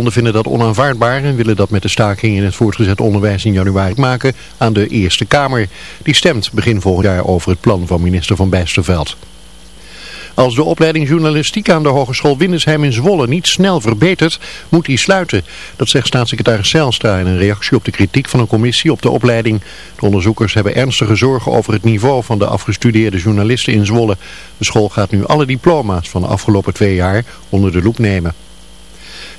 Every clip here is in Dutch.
Vakbonden vinden dat onaanvaardbaar en willen dat met de staking in het voortgezet onderwijs in januari maken aan de Eerste Kamer. Die stemt begin volgend jaar over het plan van minister Van Bijsterveld. Als de opleiding journalistiek aan de Hogeschool Windesheim in Zwolle niet snel verbetert, moet die sluiten. Dat zegt staatssecretaris Zijlstra in een reactie op de kritiek van een commissie op de opleiding. De onderzoekers hebben ernstige zorgen over het niveau van de afgestudeerde journalisten in Zwolle. De school gaat nu alle diploma's van de afgelopen twee jaar onder de loep nemen.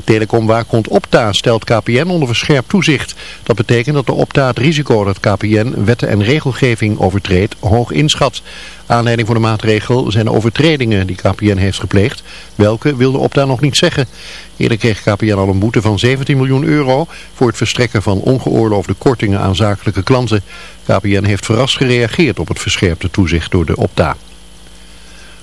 Telecomwaakhond Opta stelt KPN onder verscherpt toezicht. Dat betekent dat de Opta het risico dat KPN wetten en regelgeving overtreedt hoog inschat. Aanleiding voor de maatregel zijn overtredingen die KPN heeft gepleegd. Welke wilde Opta nog niet zeggen. Eerder kreeg KPN al een boete van 17 miljoen euro voor het verstrekken van ongeoorloofde kortingen aan zakelijke klanten. KPN heeft verrast gereageerd op het verscherpte toezicht door de Opta.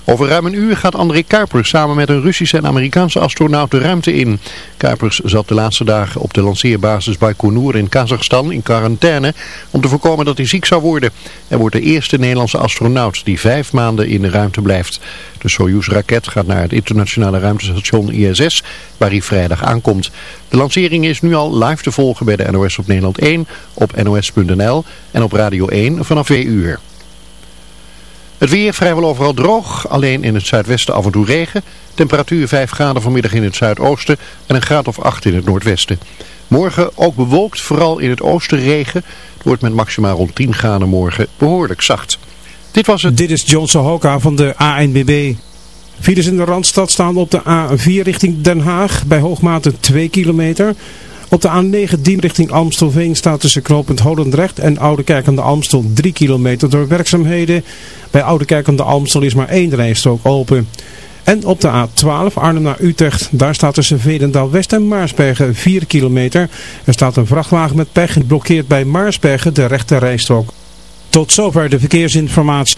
Over ruim een uur gaat André Kuipers samen met een Russische en Amerikaanse astronaut de ruimte in. Kuipers zat de laatste dagen op de lanceerbasis Baikonur in Kazachstan in quarantaine om te voorkomen dat hij ziek zou worden. Hij wordt de eerste Nederlandse astronaut die vijf maanden in de ruimte blijft. De Soyuz-raket gaat naar het internationale ruimtestation ISS waar hij vrijdag aankomt. De lancering is nu al live te volgen bij de NOS op Nederland 1, op nos.nl en op Radio 1 vanaf 2 uur. Het weer vrijwel overal droog, alleen in het zuidwesten af en toe regen. Temperatuur 5 graden vanmiddag in het zuidoosten en een graad of 8 in het noordwesten. Morgen ook bewolkt, vooral in het oosten regen. Het wordt met maximaal rond 10 graden morgen behoorlijk zacht. Dit was het. Dit is John Sohoka van de ANBB. Files in de Randstad staan op de A4 richting Den Haag bij hoogmate 2 kilometer... Op de A9 dien richting Amstelveen staat tussen knooppunt Holendrecht en Oudekerk aan de Amstel 3 kilometer door werkzaamheden. Bij Oudekerk aan de Amstel is maar één rijstrook open. En op de A12 Arnhem naar Utrecht, daar staat tussen Vedendaal West en Maarsbergen 4 kilometer. Er staat een vrachtwagen met pech en blokkeert bij Maarsbergen de rechte rijstrook. Tot zover de verkeersinformatie.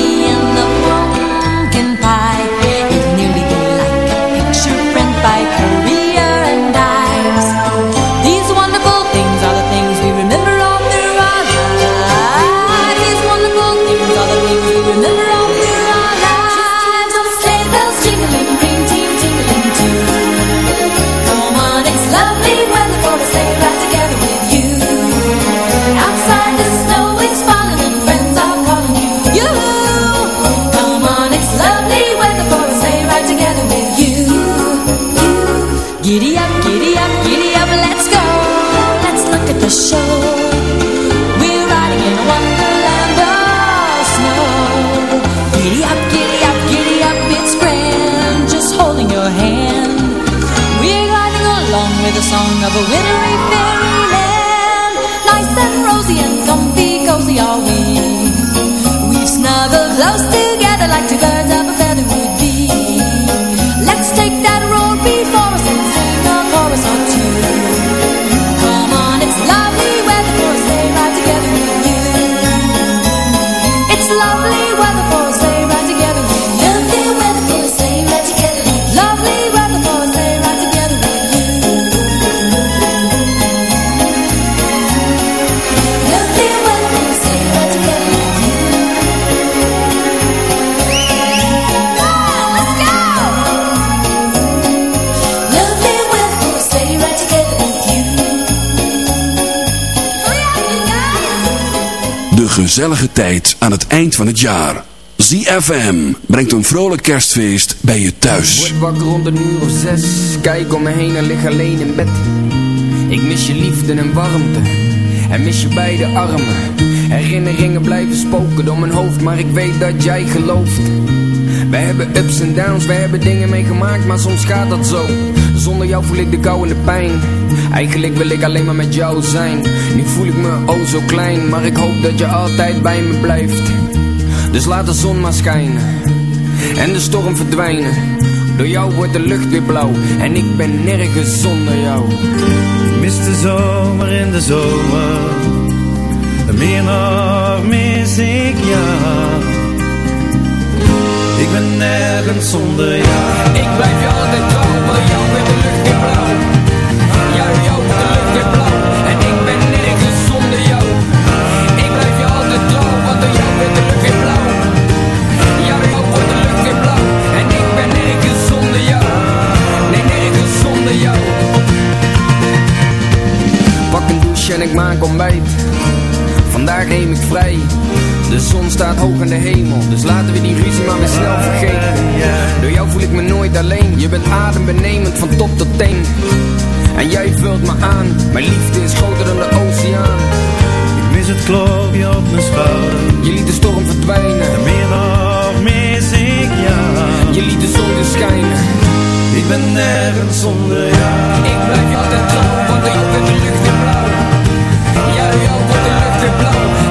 gezellige tijd aan het eind van het jaar. ZFM brengt een vrolijk kerstfeest bij je thuis. Word wakker rond een uur of zes. Kijk om me heen en lig alleen in bed. Ik mis je liefde en warmte. En mis je beide armen. Herinneringen blijven spoken door mijn hoofd Maar ik weet dat jij gelooft. We hebben ups en downs, we hebben dingen meegemaakt Maar soms gaat dat zo. Zonder jou voel ik de kou en de pijn Eigenlijk wil ik alleen maar met jou zijn Nu voel ik me oh zo klein Maar ik hoop dat je altijd bij me blijft Dus laat de zon maar schijnen en de storm verdwijnen. Door jou wordt de lucht weer blauw en ik ben nergens zonder jou. Mis de zomer in de zomer, meer nog mis ik jou. Ik ben nergens zonder jou. Hoog in de hemel, dus laten we die ruzie maar weer snel vergeten. Door jou voel ik me nooit alleen. Je bent adembenemend van top tot teen. En jij vult me aan. Mijn liefde is groter dan de oceaan. Ik mis het klopje op mijn schouder. Je liet de storm verdwijnen. En meer nog mis ik jou. Je liet de zon weer schijnen. Ik ben nergens zonder jou. Ik blijf altijd trouw, want jou wordt de lucht weer blauw. Ja, door jou wordt de lucht weer blauw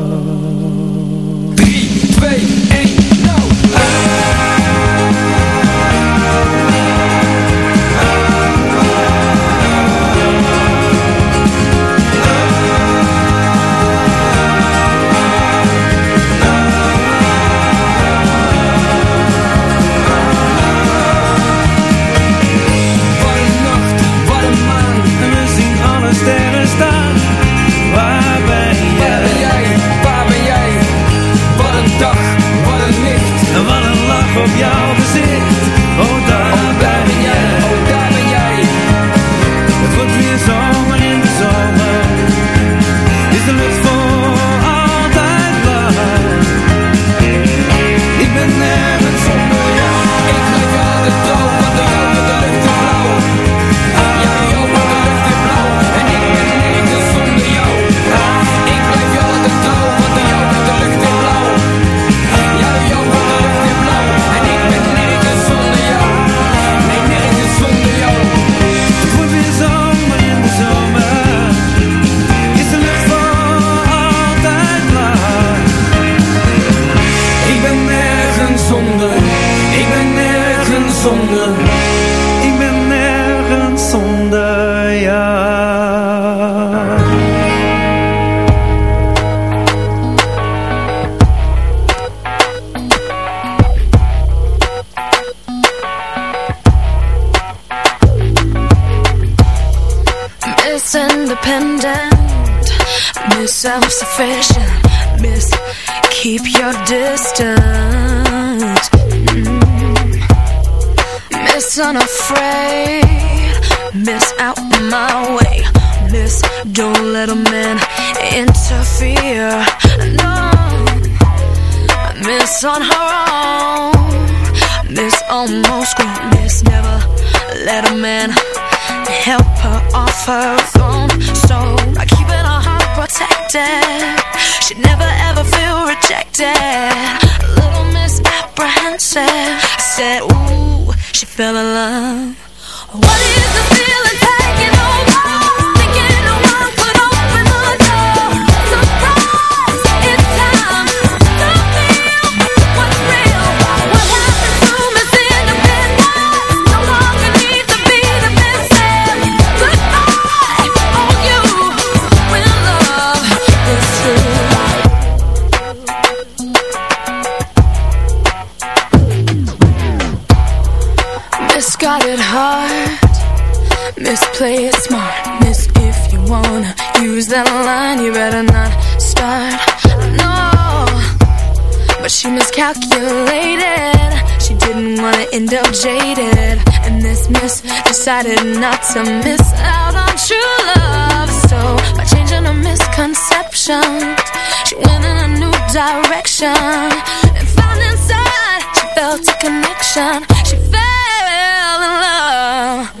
said, I said, ooh, she fell in love. What is end up jaded And this miss decided not to miss out on true love. So by changing her misconception, She went in a new direction. And found inside she felt a connection. She fell in love.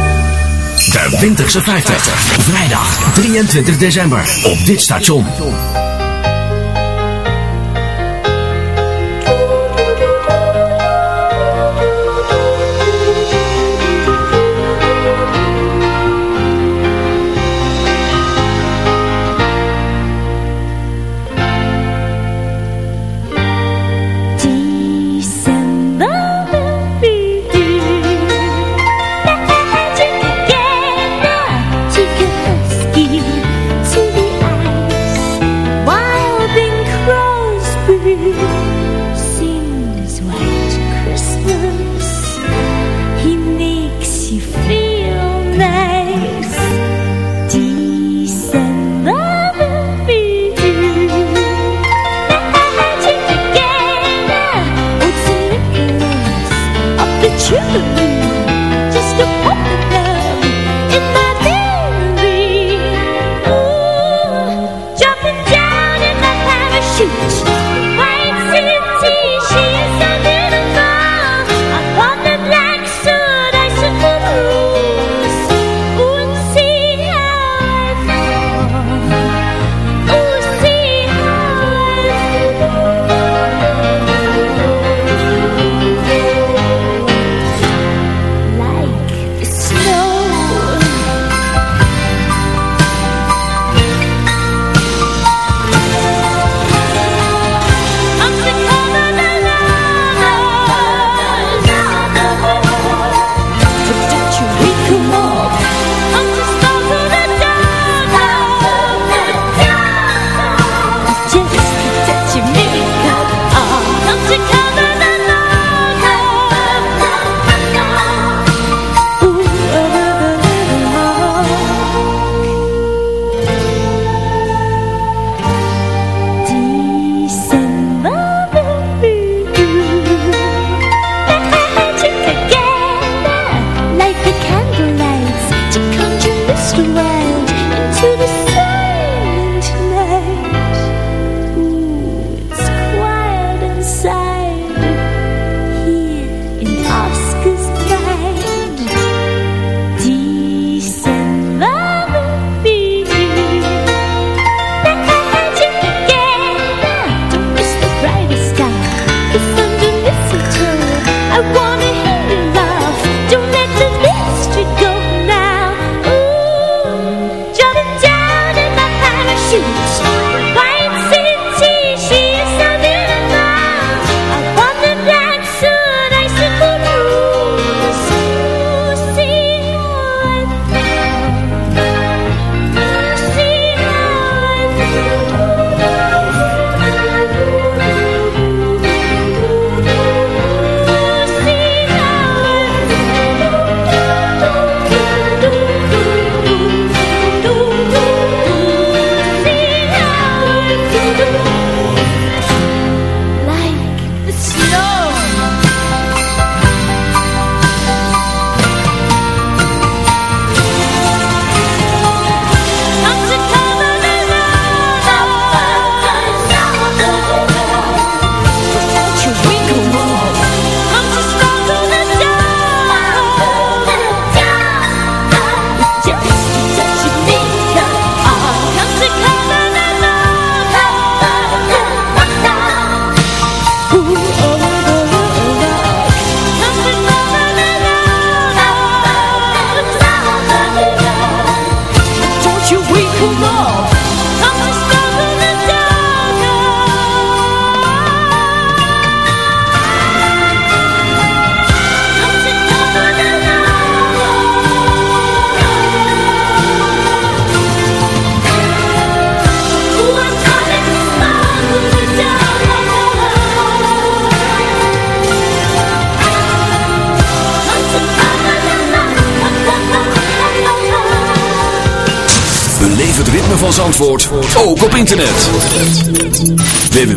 De Winterse 50. Vrijdag 23 december op dit station.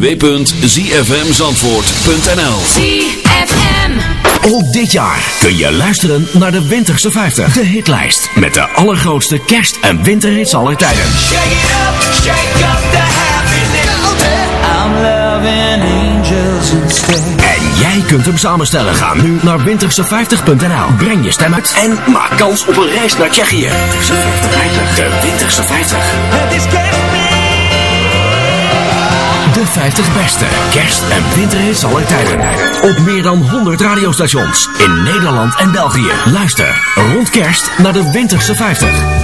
www.zfmzandvoort.nl ZFM Ook dit jaar kun je luisteren naar de Winterse 50. De hitlijst met de allergrootste kerst- en winterhits aller tijden. Shake it up, shake up the happiness. En jij kunt hem samenstellen. Ga nu naar winterse50.nl. Breng je stem uit en maak kans op een reis naar Tsjechië. De Winterse 50. Het is kerst de 50 beste. Kerst en winterhits aller tijden. Op meer dan 100 radiostations in Nederland en België. Luister rond kerst naar de Winterse 50.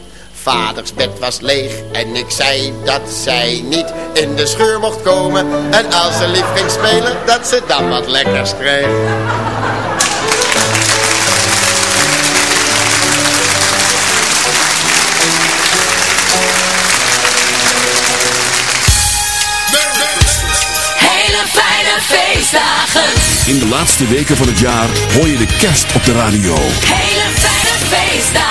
Vaders bed was leeg en ik zei dat zij niet in de schuur mocht komen. En als ze lief ging spelen, dat ze dan wat lekkers kreeg. Hele fijne feestdagen. In de laatste weken van het jaar hoor je de kerst op de radio. Hele fijne feestdagen.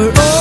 We're all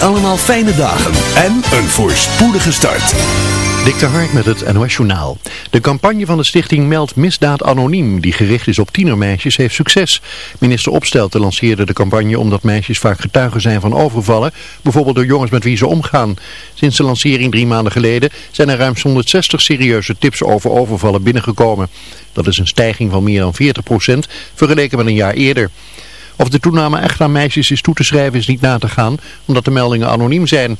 allemaal fijne dagen en een voorspoedige start. Dik de Hark met het NOS Journaal. De campagne van de stichting Meld Misdaad Anoniem, die gericht is op tienermeisjes, heeft succes. Minister opstelte lanceerde de campagne omdat meisjes vaak getuigen zijn van overvallen, bijvoorbeeld door jongens met wie ze omgaan. Sinds de lancering drie maanden geleden zijn er ruim 160 serieuze tips over overvallen binnengekomen. Dat is een stijging van meer dan 40% vergeleken met een jaar eerder. Of de toename echt aan meisjes is toe te schrijven is niet na te gaan, omdat de meldingen anoniem zijn.